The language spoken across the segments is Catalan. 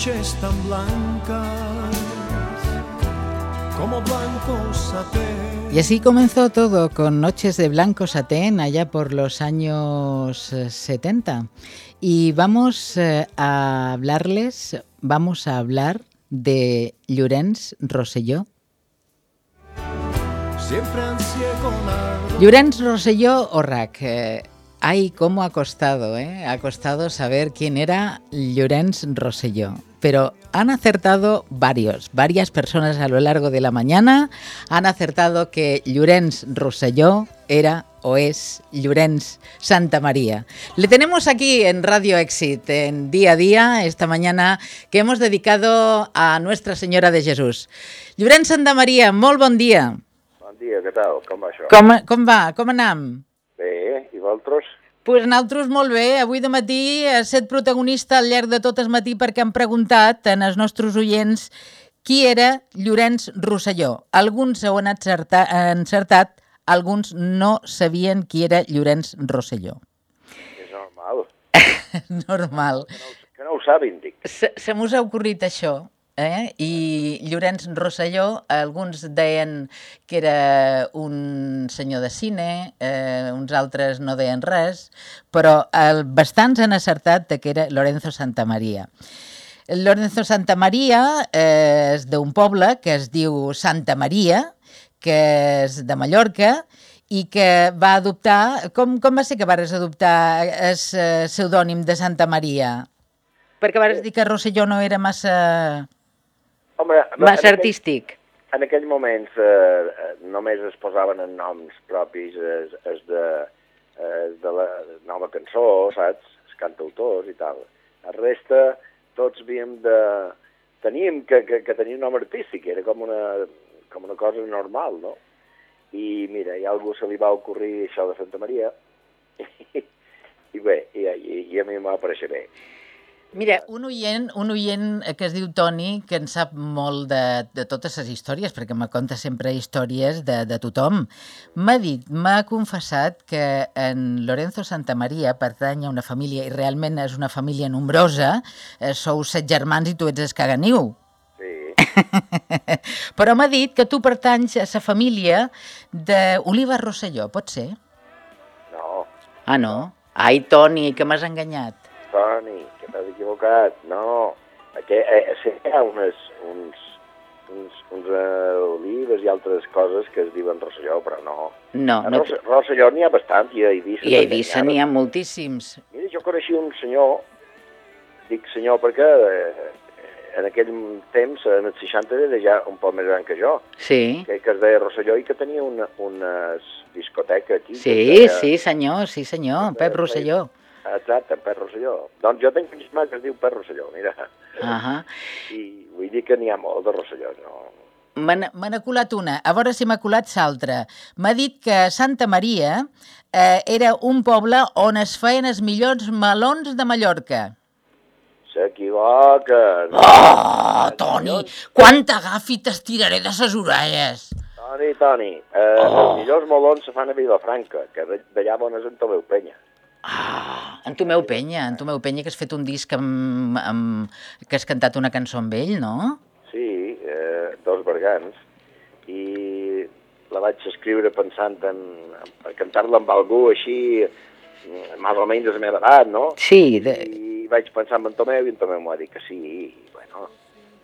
noches tan blancas como blanco satén. Y así comenzó todo con Noches de Blanco Satén allá por los años 70. Y vamos eh, a hablarles, vamos a hablar de Llorenç Rosselló. Llorenç Rosselló Orrac. eh, ay, cómo ha costado, ¿eh? Ha costado saber quién era Llorenç Rosselló. Pero han acertado varios, varias personas a lo largo de la mañana han acertado que Llorenç Rosselló era o es Llorenç Santa María. Le tenemos aquí en Radio Exit, en día a día, esta mañana, que hemos dedicado a Nuestra Señora de Jesús. Llorenç Santa María, molt bon dia. Bon dia, què tal? Com va això? Com, com va? Com anam? Bé, i vosaltres? Pues nosaltres molt bé. Avui de matí he set protagonista al llarg de tot el matí perquè han preguntat en els nostres oients qui era Llorenç Rosselló. Alguns ho han encertat, encertat alguns no sabien qui era Llorenç Rosselló. És normal. Normal. Que no, que no ho sabin, dic. Se, se m'us ha ocorrit això, eh? I Llorenç Rosselló, alguns deien que era un senyor de cine, eh, uns altres no deien res, però el, bastants han acertat de que era Lorenzo Santamaria. Lorenzo Santamaria eh, és d'un poble que es diu Santa Maria, que és de Mallorca, i que va adoptar... Com, com va ser que vares adoptar el eh, pseudònim de Santa Maria? Perquè vares dir que Rosselló no era massa, Home, massa en, aquell, artístic. en aquells moments eh, eh, només es posaven en noms propis es, es de, es de la nova cançó, saps? Els cantautors i tal. La resta, tots havíem de... Teníem que, que, que tenir un nom artístic, era com una, com una cosa normal, no? I mira, i a algú se li va ocorrir això de Santa Maria, i bé, i, i, i a mi aparèixer bé. Mira, un oient, un oient que es diu Toni, que en sap molt de, de totes les històries, perquè me conta sempre històries de, de tothom, m'ha dit, m'ha confessat que en Lorenzo Santamaria pertany a una família, i realment és una família nombrosa, eh, sou set germans i tu ets el caganiu. Sí, Però m'ha dit que tu pertanys a la família d'Oliva Rosselló, pot ser? no, Ah, no? Ai, Toni, que m'has enganyat. Toni, que equivocat, no. Aquí, eh, sí, hi ha unes, uns, uns, uns eh, olives i altres coses que es diuen Rosselló, però no. No, A no. Rosse, Rosselló n'hi ha bastant, i a Eivissa I a Eivissa n'hi ha moltíssims. Mira, jo coneixia un senyor, dic senyor perquè eh, en aquell temps, en els 60, era ja un poc més gran que jo, Sí. que, que es deia Rosselló i que tenia una, una discoteca aquí. que Sí, deia- sí, senyor, sí, senyor, Pep Rosselló. Exacte, en Rosselló. Doncs jo tinc un germà que es diu Pep Rosselló, mira. Ahà. I vull dir que n'hi ha molt de Rosselló, no? Me n'ha colat una, a veure si m'ha colat l'altra. M'ha dit que Santa Maria eh, era un poble on es feien els millors melons de Mallorca. S'equivoca. No. Oh, Toni, quanta agafi t'estiraré de ses orelles. Toni, Toni, eh, Oh. els millors molons se fan a Vilafranca, que d'allà on és en Tomeu Penya. Ah, en Tomeu Penya, en Tomeu Penya, que has fet un disc amb, amb, que has cantat una cançó amb ell, no? Sí, eh, dos bergants. I la vaig escriure pensant en, en cantar-la amb algú així, més o menys de la meva edat, no? Sí, de, I vaig pensar en en Tomeu i en Tomeu m'ho ha dit que sí, i, bueno,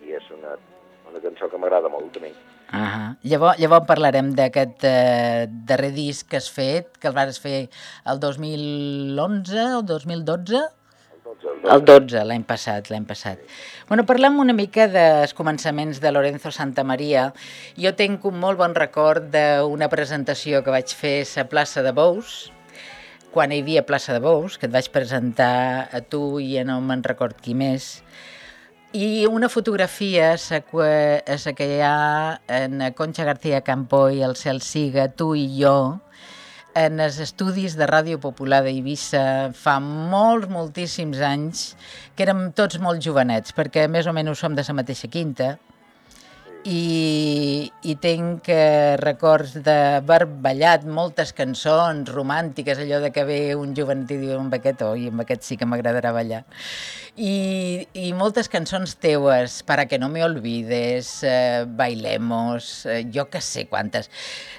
i és una, una cançó que m'agrada molt a mi. Ah, llavors, llavors parlarem d'aquest eh, darrer disc que has fet, que el vas fer el 2011 o 2012? El 12, el 12. El 12, l'any passat, l'any passat. Bueno, parlem una mica dels començaments de Lorenzo Santamaria. Jo tinc un molt bon record d'una presentació que vaig fer a la plaça de Bous, quan hi havia plaça de Bous, que et vaig presentar a tu i a no me'n record qui més, i una fotografia que, sa que hi ha en Concha García Campo i el Cel Siga, tu i jo, en els estudis de Ràdio Popular d'Eivissa fa molts, moltíssims anys, que érem tots molt jovenets, perquè més o menys som de la mateixa quinta, i, i tinc eh, records d'haver ballat moltes cançons romàntiques, allò de que ve un jovent i diu amb aquest, oi, amb aquest sí que m'agradarà ballar. I, I moltes cançons teues, Para que no me olvides, eh, Bailemos, eh, jo que sé quantes.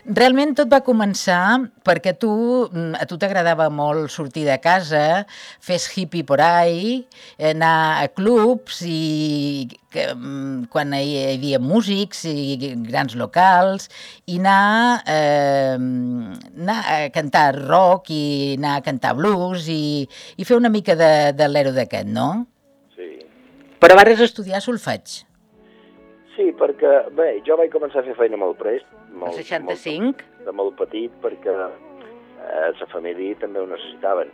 Realment tot va començar perquè tu, mm, a tu t'agradava molt sortir de casa, fes hippie por ahí, anar a clubs i que, mm, quan hi havia músics i grans locals i anar, eh, anar a cantar rock i anar a cantar blues i, i fer una mica de, de l'ero d'aquest, no? Però vas estudiar solfeig. Sí, perquè, bé, jo vaig començar a fer feina molt prest. Molt, El 65? Molt, de molt petit, perquè eh, la família també ho necessitaven.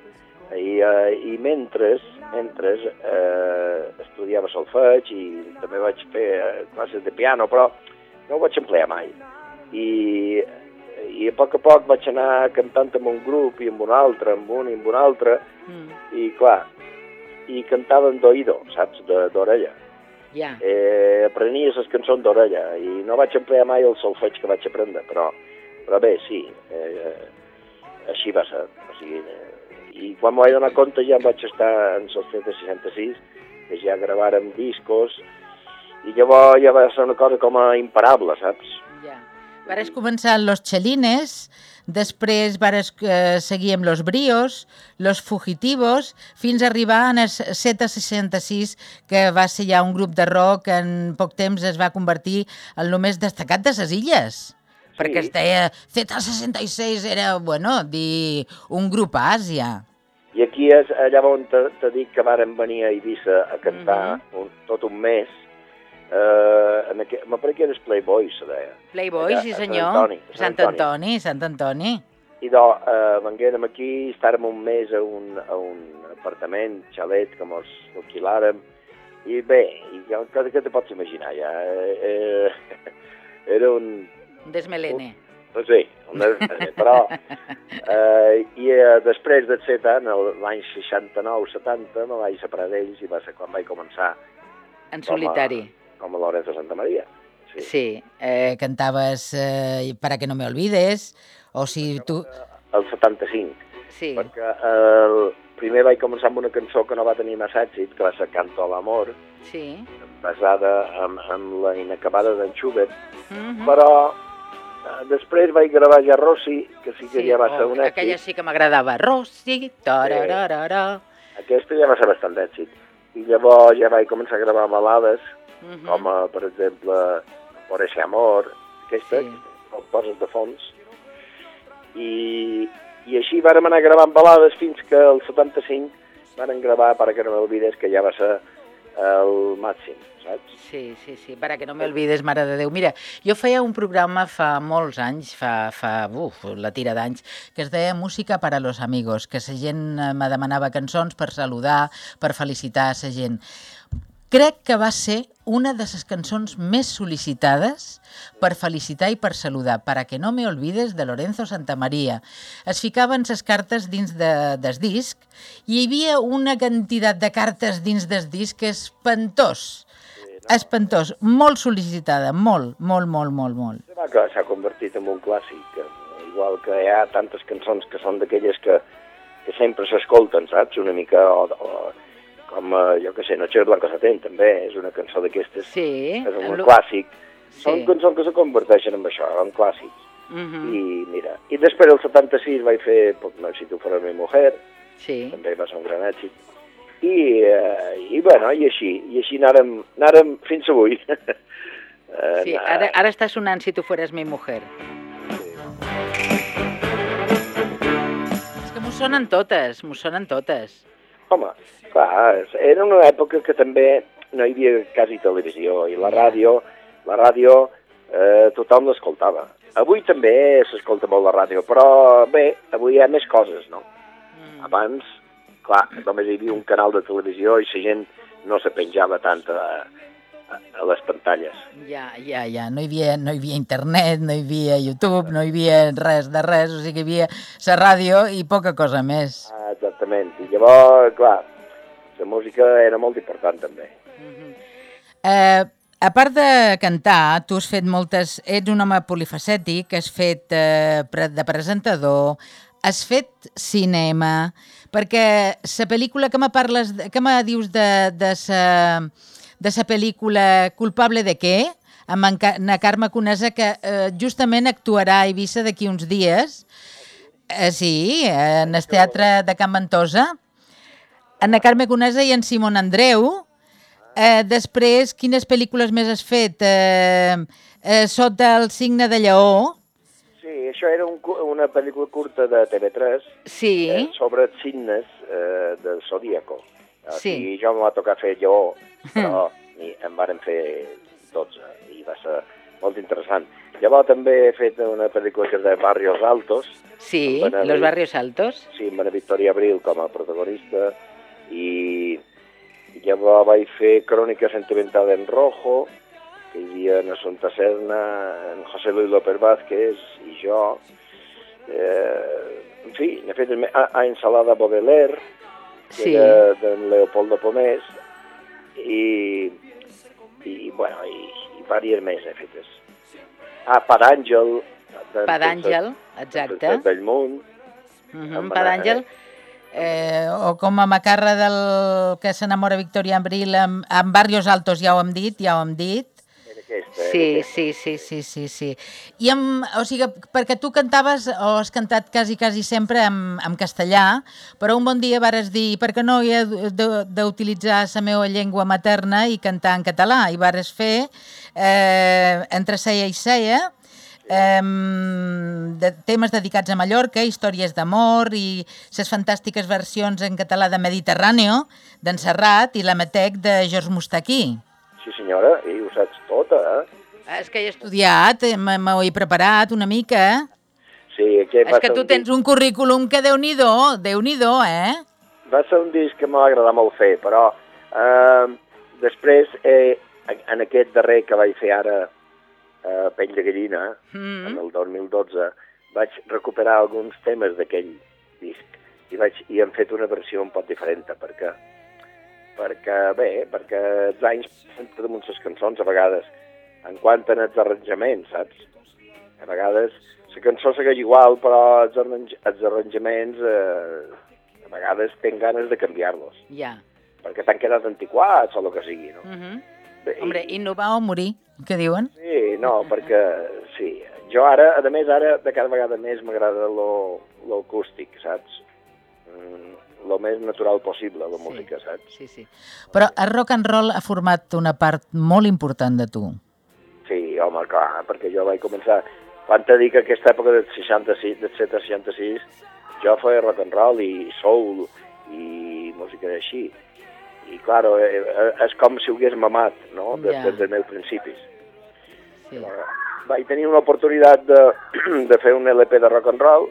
I, eh, i mentre, mentre eh, estudiava solfeig i també vaig fer eh, classes de piano, però no ho vaig emplear mai. I, i a poc a poc vaig anar cantant amb un grup i amb un altre, amb un i amb un altre, Mm, i clar, i cantaven d'oïdo, saps, de- d'orella. ja. Eh, aprenia les cançons d'orella i no vaig emplear mai el solfeig que vaig aprendre, però, però bé, sí, eh, així va ser. O sigui, eh, I quan m'ho vaig donar compte ja em vaig estar en el de 66, que ja gravàrem discos, i llavors ja va ser una cosa com a imparable, saps? Ja. Vares començar amb Los Chelines, després vares eh, seguir amb Los Brios, Los Fugitivos, fins a arribar en el Z66, que va ser ja un grup de rock que en poc temps es va convertir en el més destacat de les illes. Perquè es deia Z66 era, bueno, dir un grup a Àsia. I aquí és allà on te, te dic que vàrem venir a Eivissa a cantar un, tot un mes, eh, en aqu... me pareix que era Playboy, se deia. Playboy, Allà, sí a Sant senyor. Antoni, Sant Antoni. Sant Antoni. I do, eh, venguérem aquí, estàrem un mes a un, a un apartament, xalet, que mos alquilàrem, i bé, i ja, què, què te pots imaginar, ja? Eh, eh, era un... Un desmelene. No sé, un però... Eh, I eh, després de ser tant, el- l'any 69-70, me vaig separar d'ells i va ser quan vaig començar En com a- solitari. Com a Lorenzo Santa Maria. Sí. Sí, eh, cantaves eh, Para que no me olvides, o si tu... El 75. Sí, perquè el, primer vaig començar amb una cançó que no va tenir massa èxit, que va ser Canto a l'amor, sí. basada en, en la inacabada d'en Schubert, Mhm. però eh, després vaig gravar ja Rossi, que sí que ja va ser oh, un èxit. Aquella sí que m'agradava. Rossi, tarararara. Aquesta ja va ser bastant d'èxit. I llavors ja vaig començar a gravar balades, Mhm. com a, per exemple, Por ese amor, aquesta, Sí. que poses de fons. I, I així vàrem anar gravant balades fins que el 75 varen gravar Para que no m'olvides, que ja va ser el màxim, saps? Sí, sí, sí, para que no m'olvides, Mare de Déu. Mira, jo feia un programa fa molts anys, fa, fa uf, la tira d'anys, que es deia Música para los amigos, que la gent eh, me demanava cançons per saludar, per felicitar a la gent. Crec que va ser una de les cançons més sol·licitades per felicitar i per saludar, Para que no me olvides, de Lorenzo Santamaría. Es ficaven les cartes dins de, des disc i hi havia una quantitat de cartes dins des disc espantós. Espantós, molt sol·licitada, molt, molt, molt, molt, molt. S'ha convertit en un clàssic, eh, igual que hi ha tantes cançons que són d'aquelles que, que sempre s'escolten, saps? Una mica, o, o com, eh, jo que sé, Noche Blanca Satén, també, és una cançó d'aquestes, Sí. és un el- clàssic. Són Sí. cançons que se converteixen en això, en clàssics. Mhm, I mira, i després del 76 vaig fer Pues no, Si tu fueras mi mujer, Sí. també va ser un gran èxit. I, eh, i bueno, i així, i així anàrem, anàrem fins avui. Eh, Sí, ara, ara està sonant Si tu fueras mi mujer. És que m'ho sonen totes, m'ho sonen totes. Home, clar, era una època que també no hi havia quasi televisió i la ràdio, la ràdio eh, tothom l'escoltava. Avui també s'escolta molt la ràdio, però bé, avui hi ha més coses, no? Mm. Abans, clar, només hi havia un canal de televisió i la gent no se penjava tant a, a, a les pantalles. Ja, ja, ja. No hi, havia, no hi havia internet, no hi havia YouTube, no hi havia res de res, o sigui que hi havia la ràdio i poca cosa més. Ah, exactament. I llavors, clar, la música era molt important també. Eh, a part de cantar, tu has fet moltes... Ets un home polifacètic, has fet eh, de presentador, has fet cinema, perquè la pel·lícula que me parles, que me dius de, de sa, de sa pel·lícula Culpable de què? amb en na Carme Conesa, que eh, justament actuarà a Eivissa d'aquí uns dies. Eh, sí, en el teatre de Can Ventosa. Anna Carme Conesa i en Simon Andreu. Eh, després, quines pel·lícules més has fet? Eh, eh, Sota el signe de lleó. Sí, això era un, una pel·lícula curta de TV3 Sí. eh, sobre els signes eh, del Zodíaco. Sí. sigui, jo em va tocar fer lleó, però i em varen fer 12 i va ser molt interessant. Llavors també he fet una pel·lícula que és de Barrios Altos, Sí, Bueno, Los. Barrios Altos. sí, amb la Victoria Abril com a protagonista, i llavors vaig fer Crònica Sentimental en Rojo, que hi havia en Assunta Serna, en José Luis López Vázquez i jo. Eh, en fi, n'he fet a, a Ensalada Baudelaire, que Sí. era d'en Leopoldo Pomés, i, i bueno, i, i vàries més he fetes. Ah, Per Àngel. D'en Pa d'Àngel, Francesc- exacte. Francesc Bellmunt, Uh -huh, Amb pa d'Àngel. Eh, o com a macarra del que s'enamora Victoria Abril amb, amb Barrios Altos, ja ho hem dit, ja ho hem dit. aquesta. era Sí, sí, sí, sí, sí, sí. I amb, o sigui, perquè tu cantaves o has cantat quasi, quasi sempre en, en castellà, però un bon dia vares dir per què no hi he de- d'utilitzar la meva llengua materna i cantar en català? I vares fer eh, entre seia i seia eh, de temes dedicats a Mallorca, històries d'amor i les fantàstiques versions en català de Mediterráneo, d'en Serrat i l'Ametec de George Mustaquí. Sí, senyora, i ho saps tota, eh? És que he estudiat, m'ho he preparat una mica. eh? Sí, que És que tu tens un currículum que déu-n'hi-do, déu-n'hi-do, eh? Va ser un disc que m'ha agradat molt fer, però eh, després, eh, en aquest darrer que vaig fer ara, eh, Pell de Gallina, Mm. en el 2012, vaig recuperar alguns temes d'aquell disc i, vaig, i hem fet una versió un poc diferent, perquè, perquè bé, perquè els anys passen damunt les cançons a vegades, en quant a els arranjaments, saps? A vegades la cançó segueix igual, però els, arranj els arranjaments eh, a vegades tenen ganes de canviar-los, Ja. perquè t'han quedat antiquats o el que sigui, no? Mm -hmm. Bé, Hombre, innovar o morir, què diuen? Sí, no, perquè sí. Jo ara, a més, ara de cada vegada més m'agrada lo, lo acústic, saps? Mm, lo més natural possible, la música, saps? Sí, sí. Però el rock and roll ha format una part molt important de tu. Sí, home, clar, perquè jo vaig començar... Quan te dic que aquesta època del 66, del 7 a 66, jo feia rock and roll i soul i música així. I, claro, eh, eh, és com si ho hagués mamat, no?, des, Ja. des dels meus principis. Sí. Eh, vaig tenir una oportunitat de, de fer un LP de rock and roll,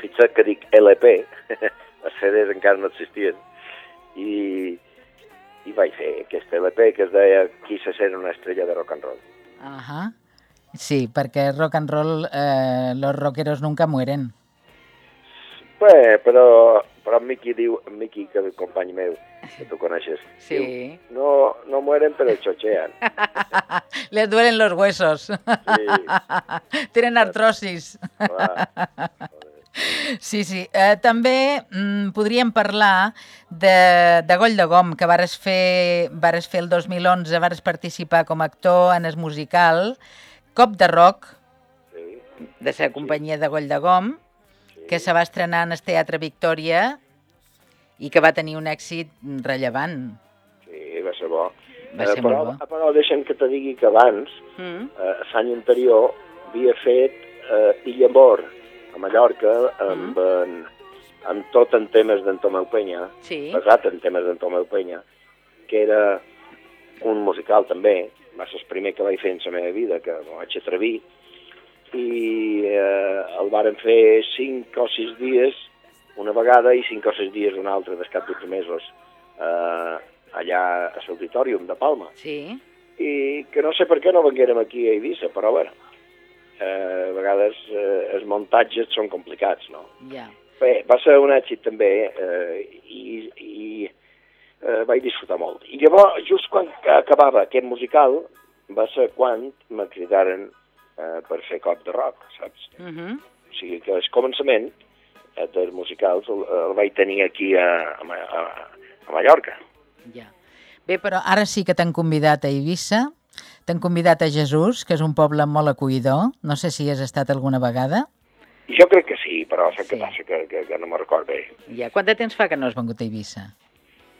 fixa't que dic LP, els CDs encara no existien, i, i vaig fer aquest LP que es deia Qui se sent una estrella de rock and roll. Ajá. Sí, perquè rock and roll, eh, los rockeros nunca mueren. Bé, però, però en Miqui diu, en Miqui, que és el company meu, que tu coneixes, Sí. diu, no, no mueren però xochean. Les duelen los huesos. Sí, Tenen artrosis. Sí, sí. Eh, també mm, podríem parlar de, de Goll de Gom, que vares fer, vares fer el 2011, vares participar com a actor en el musical Cop de Rock, Sí, de la companyia de Goll de Gom, que se va estrenar en el Teatre Victòria i que va tenir un èxit rellevant. sí, va ser bo. Va Eh, ser però, molt bo. Però deixa'm que te digui que abans, Mm. eh, l'any anterior, havia fet eh, Illa Mor, a Mallorca, amb, en, amb tot en temes d'en Tomeu Penya, Sí. basat en temes d'en Tomeu Penya, que era un musical també, va ser el primer que vaig fer en la meva vida, que m'ho vaig atrevir, i eh, el varen fer cinc o sis dies una vegada i cinc o sis dies una altra, des cap d'uns mesos, eh, allà a l'Auditorium de Palma Sí. i que no sé per què no venguérem aquí a Eivissa, però bueno, eh, a vegades eh, els muntatges són complicats, no? Ja. Bé, va ser un èxit també eh, i, i eh, vaig disfrutar molt. I llavors, just quan acabava aquest musical, va ser quan me cridaren eh, per fer cop de rock, saps? Uh -huh. O sigui que el començament eh, dels musicals el, el vaig tenir aquí a, a, a, a Mallorca. Ja. Bé, però ara sí que t'han convidat a Eivissa, t'han convidat a Jesús, que és un poble molt acollidor, no sé si has estat alguna vegada. Jo crec que sí, però saps Sí. què passa? Que, que, que no me'n record bé. Ja. Quant de temps fa que no has vengut a Eivissa?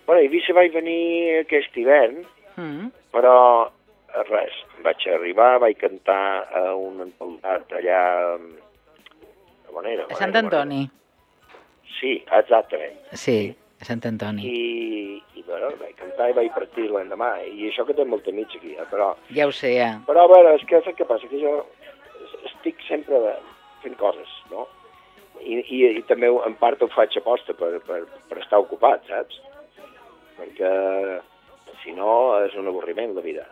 Bueno, a Eivissa vaig venir aquest hivern, Mm. però res, vaig arribar, vaig cantar a un empaldat allà... A on era? A Sant Antoni. Sí, exactament. Sí, a Sant Antoni. I, i bueno, vaig cantar i vaig partir l'endemà. I això que té molta mig aquí, eh? però... Ja ho sé, ja. Però a veure, és que saps què passa? Que jo estic sempre fent coses, no? I, i, i també en part ho faig aposta per, per, per estar ocupat, saps? Perquè si no és un avorriment la vida.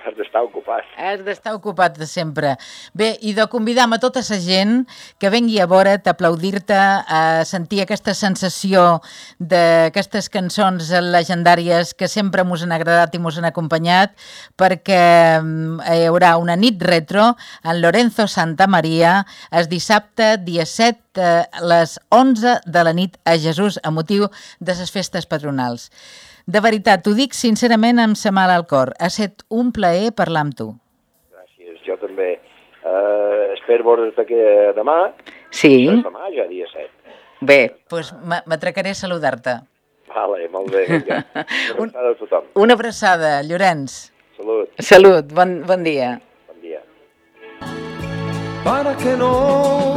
Has d'estar ocupat. Has d'estar ocupat de sempre. Bé, i de convidar a tota la gent que vengui a veure't, a aplaudir-te, a sentir aquesta sensació d'aquestes cançons legendàries que sempre mos han agradat i mos han acompanyat, perquè mm, hi haurà una nit retro en Lorenzo Santa Maria el dissabte, dia 7, eh, a les 11 de la nit a Jesús, a motiu de les festes patronals. De veritat, t'ho dic sincerament amb sa mal al cor. Ha estat un plaer parlar amb tu. Gràcies. Jo també eh, espero veure't aquí demà. Sí? Demà, ja dia 7. Bé. Doncs pues m'atracaré a saludar-te. Vale, molt bé, vinga. Una abraçada a tothom. Una abraçada, Llorenç. Salut, Salut, bon, bon dia. bon dia. para que no